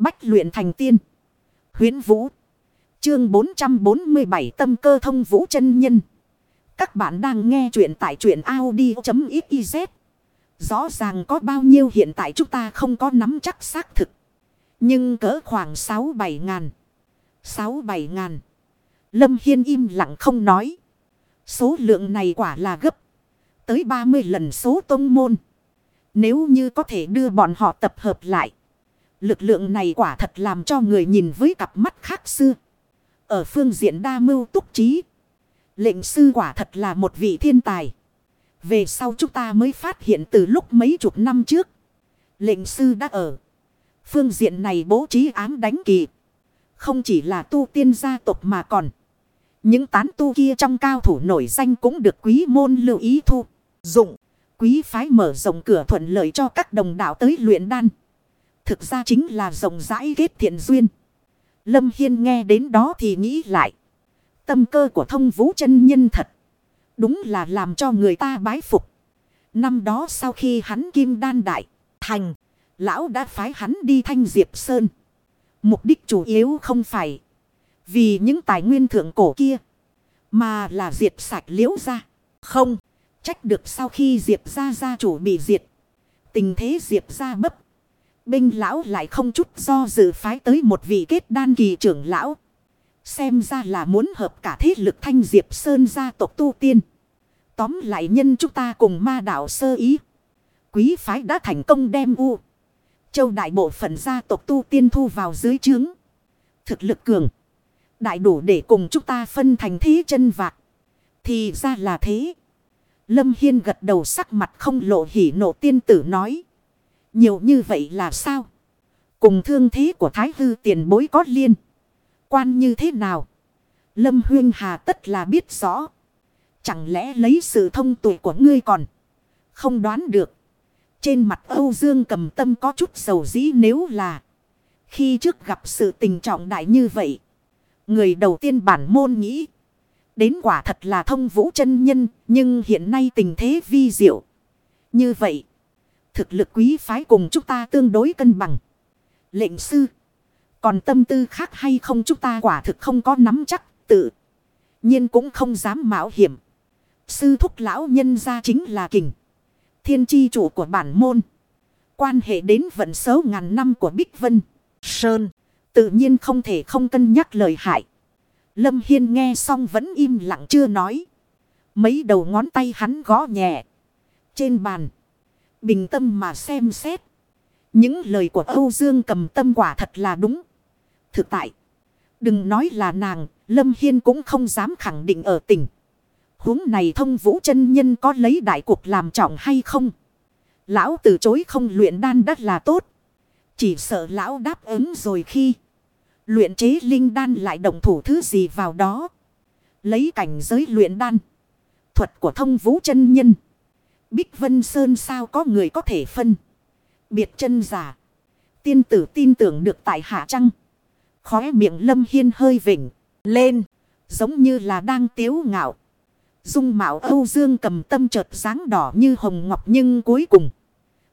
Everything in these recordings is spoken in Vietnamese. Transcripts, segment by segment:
Bách luyện thành tiên. Huyến Vũ. Chương 447 tâm cơ thông vũ chân nhân. Các bạn đang nghe truyện tại truyện Audi.xyz. Rõ ràng có bao nhiêu hiện tại chúng ta không có nắm chắc xác thực. Nhưng cỡ khoảng 6-7 ngàn. 6-7 ngàn. Lâm Hiên im lặng không nói. Số lượng này quả là gấp. Tới 30 lần số tông môn. Nếu như có thể đưa bọn họ tập hợp lại. Lực lượng này quả thật làm cho người nhìn với cặp mắt khác xưa. Ở phương diện đa mưu túc trí. Lệnh sư quả thật là một vị thiên tài. Về sau chúng ta mới phát hiện từ lúc mấy chục năm trước. Lệnh sư đã ở. Phương diện này bố trí ám đánh kỳ. Không chỉ là tu tiên gia tộc mà còn. Những tán tu kia trong cao thủ nổi danh cũng được quý môn lưu ý thu. Dụng. Quý phái mở rộng cửa thuận lợi cho các đồng đạo tới luyện đan. Thực ra chính là rộng rãi kết thiện duyên. Lâm Hiên nghe đến đó thì nghĩ lại. Tâm cơ của thông vũ chân nhân thật. Đúng là làm cho người ta bái phục. Năm đó sau khi hắn kim đan đại, thành, lão đã phái hắn đi thanh diệp sơn. Mục đích chủ yếu không phải vì những tài nguyên thượng cổ kia, mà là diệt sạch liễu ra. Không, trách được sau khi diệp ra gia chủ bị diệt. Tình thế diệp ra bấp. Binh lão lại không chút do dự phái tới một vị kết đan kỳ trưởng lão. Xem ra là muốn hợp cả thế lực thanh diệp sơn gia tộc tu tiên. Tóm lại nhân chúng ta cùng ma đạo sơ ý. Quý phái đã thành công đem u. Châu đại bộ phận gia tộc tu tiên thu vào dưới trướng. Thực lực cường. Đại đủ để cùng chúng ta phân thành thế chân vạc. Thì ra là thế. Lâm Hiên gật đầu sắc mặt không lộ hỉ nộ tiên tử nói. Nhiều như vậy là sao? Cùng thương thế của Thái Hư tiền bối có liên. Quan như thế nào? Lâm Huyên Hà tất là biết rõ. Chẳng lẽ lấy sự thông tuệ của ngươi còn? Không đoán được. Trên mặt Âu Dương cầm tâm có chút sầu dĩ nếu là. Khi trước gặp sự tình trọng đại như vậy. Người đầu tiên bản môn nghĩ. Đến quả thật là thông vũ chân nhân. Nhưng hiện nay tình thế vi diệu. Như vậy. Thực lực quý phái cùng chúng ta tương đối cân bằng. Lệnh sư. Còn tâm tư khác hay không chúng ta quả thực không có nắm chắc, tự. nhiên cũng không dám mạo hiểm. Sư thúc lão nhân ra chính là kình. Thiên chi chủ của bản môn. Quan hệ đến vận số ngàn năm của Bích Vân. Sơn. Tự nhiên không thể không cân nhắc lời hại. Lâm Hiên nghe xong vẫn im lặng chưa nói. Mấy đầu ngón tay hắn gõ nhẹ. Trên bàn. Bình tâm mà xem xét. Những lời của Âu Dương cầm tâm quả thật là đúng. Thực tại. Đừng nói là nàng. Lâm Hiên cũng không dám khẳng định ở tỉnh huống này thông vũ chân nhân có lấy đại cuộc làm trọng hay không? Lão từ chối không luyện đan đất là tốt. Chỉ sợ lão đáp ứng rồi khi luyện chế linh đan lại động thủ thứ gì vào đó. Lấy cảnh giới luyện đan. Thuật của thông vũ chân nhân. Bích Vân Sơn sao có người có thể phân. Biệt chân giả. Tiên tử tin tưởng được tại hạ trăng. Khóe miệng lâm hiên hơi vỉnh. Lên. Giống như là đang tiếu ngạo. Dung mạo Âu Dương cầm tâm chợt dáng đỏ như hồng ngọc nhưng cuối cùng.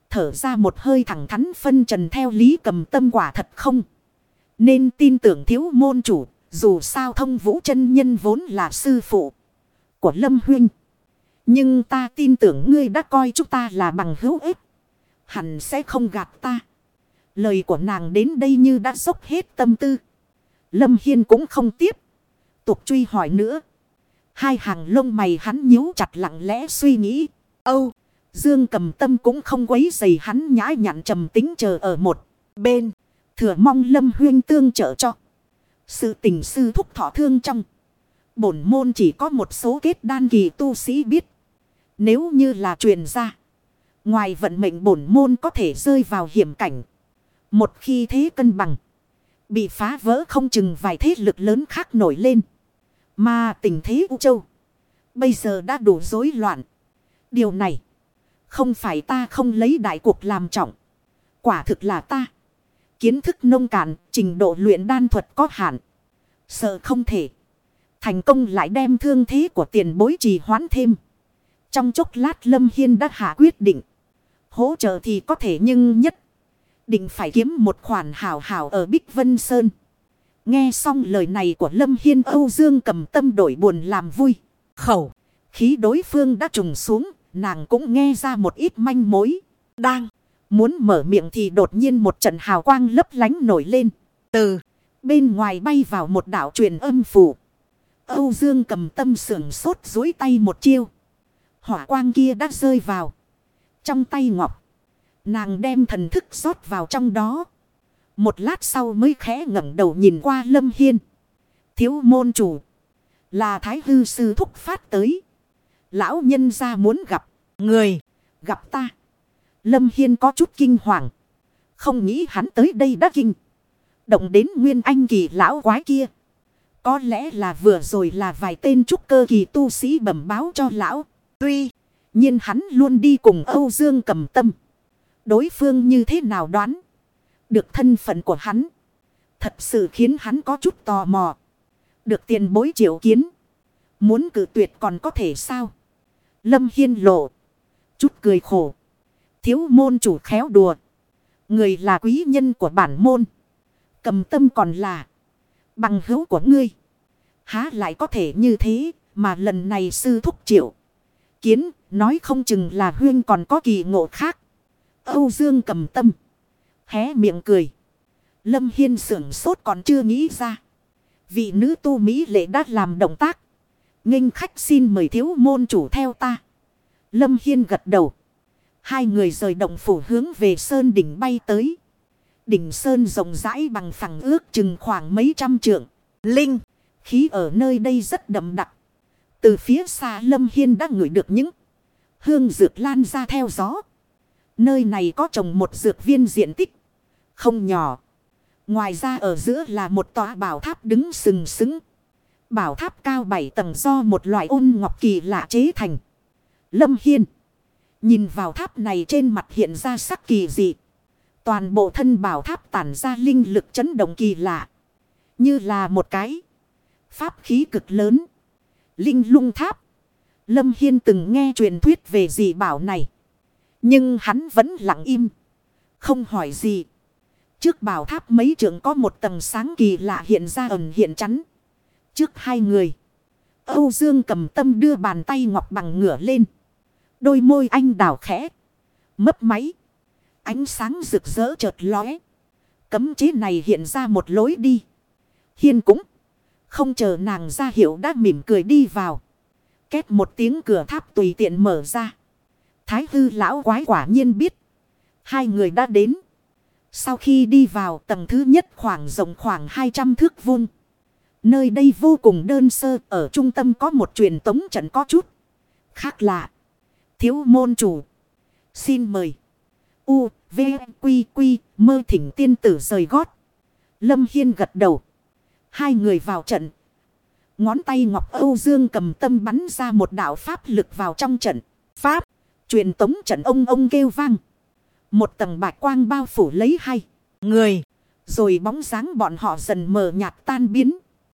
Thở ra một hơi thẳng thắn phân trần theo lý cầm tâm quả thật không. Nên tin tưởng thiếu môn chủ. Dù sao thông vũ chân nhân vốn là sư phụ của Lâm Huynh. Nhưng ta tin tưởng ngươi đã coi chúng ta là bằng hữu ích. Hẳn sẽ không gạt ta. Lời của nàng đến đây như đã dốc hết tâm tư. Lâm Hiên cũng không tiếp. Tục truy hỏi nữa. Hai hàng lông mày hắn nhíu chặt lặng lẽ suy nghĩ. Âu, Dương cầm tâm cũng không quấy dày hắn nhã nhặn trầm tính chờ ở một bên. Thừa mong Lâm Huyên tương trợ cho. Sự tình sư thúc thọ thương trong. Bổn môn chỉ có một số kết đan kỳ tu sĩ biết. Nếu như là truyền ra. Ngoài vận mệnh bổn môn có thể rơi vào hiểm cảnh. Một khi thế cân bằng. Bị phá vỡ không chừng vài thế lực lớn khác nổi lên. Mà tình thế U Châu. Bây giờ đã đủ rối loạn. Điều này. Không phải ta không lấy đại cuộc làm trọng. Quả thực là ta. Kiến thức nông cạn. Trình độ luyện đan thuật có hạn. Sợ không thể. Thành công lại đem thương thế của tiền bối trì hoãn thêm. Trong chốc lát Lâm Hiên đã hạ quyết định. Hỗ trợ thì có thể nhưng nhất. Định phải kiếm một khoản hảo hảo ở Bích Vân Sơn. Nghe xong lời này của Lâm Hiên Âu Dương cầm tâm đổi buồn làm vui. Khẩu. Khí đối phương đã trùng xuống. Nàng cũng nghe ra một ít manh mối. Đang. Muốn mở miệng thì đột nhiên một trận hào quang lấp lánh nổi lên. Từ. Bên ngoài bay vào một đảo truyền âm phủ. Âu Dương cầm tâm sưởng sốt dối tay một chiêu. Hỏa quang kia đã rơi vào. Trong tay ngọc. Nàng đem thần thức rót vào trong đó. Một lát sau mới khẽ ngẩng đầu nhìn qua Lâm Hiên. Thiếu môn chủ. Là Thái Hư Sư thúc phát tới. Lão nhân ra muốn gặp. Người. Gặp ta. Lâm Hiên có chút kinh hoàng. Không nghĩ hắn tới đây đã kinh. Động đến nguyên anh kỳ lão quái kia. Có lẽ là vừa rồi là vài tên trúc cơ kỳ tu sĩ bẩm báo cho lão. Tuy, nhiên hắn luôn đi cùng Âu Dương cầm tâm. Đối phương như thế nào đoán. Được thân phận của hắn. Thật sự khiến hắn có chút tò mò. Được tiền bối triệu kiến. Muốn cử tuyệt còn có thể sao? Lâm Hiên lộ. Chút cười khổ. Thiếu môn chủ khéo đùa. Người là quý nhân của bản môn. Cầm tâm còn là. Bằng hữu của ngươi. Há lại có thể như thế. Mà lần này sư thúc triệu. Kiến. Nói không chừng là huyên còn có kỳ ngộ khác. Âu Dương cầm tâm. Hé miệng cười. Lâm Hiên sưởng sốt còn chưa nghĩ ra. Vị nữ tu Mỹ lệ đã làm động tác. nghênh khách xin mời thiếu môn chủ theo ta. Lâm Hiên gật đầu. Hai người rời động phủ hướng về sơn đỉnh bay tới. Đỉnh sơn rộng rãi bằng phẳng ước chừng khoảng mấy trăm trượng. Linh, khí ở nơi đây rất đậm đặc. Từ phía xa Lâm Hiên đã ngửi được những hương dược lan ra theo gió. Nơi này có trồng một dược viên diện tích không nhỏ. Ngoài ra ở giữa là một tòa bảo tháp đứng sừng sững. Bảo tháp cao bảy tầng do một loại ôn ngọc kỳ lạ chế thành. Lâm Hiên. Nhìn vào tháp này trên mặt hiện ra sắc kỳ dị. Toàn bộ thân bảo tháp tản ra linh lực chấn động kỳ lạ. Như là một cái. Pháp khí cực lớn. Linh lung tháp. Lâm Hiên từng nghe truyền thuyết về dị bảo này. Nhưng hắn vẫn lặng im. Không hỏi gì. Trước bảo tháp mấy trưởng có một tầng sáng kỳ lạ hiện ra ẩn hiện chắn. Trước hai người. Âu Dương cầm tâm đưa bàn tay ngọc bằng ngửa lên. Đôi môi anh đào khẽ. Mấp máy. Ánh sáng rực rỡ chợt lóe. Cấm chế này hiện ra một lối đi. Hiên cũng. Không chờ nàng ra hiệu đã mỉm cười đi vào. Két một tiếng cửa tháp tùy tiện mở ra. Thái hư lão quái quả nhiên biết. Hai người đã đến. Sau khi đi vào tầng thứ nhất khoảng rộng khoảng 200 thước vuông. Nơi đây vô cùng đơn sơ. Ở trung tâm có một truyền tống trận có chút. Khác lạ. Thiếu môn chủ. Xin mời. U, V, Quy, Quy, mơ thỉnh tiên tử rời gót. Lâm Hiên gật đầu. Hai người vào trận. Ngón tay Ngọc Âu Dương cầm tâm bắn ra một đạo pháp lực vào trong trận. Pháp. Truyền tống trận ông ông kêu vang. Một tầng bạch quang bao phủ lấy hai người. Rồi bóng dáng bọn họ dần mờ nhạt tan biến.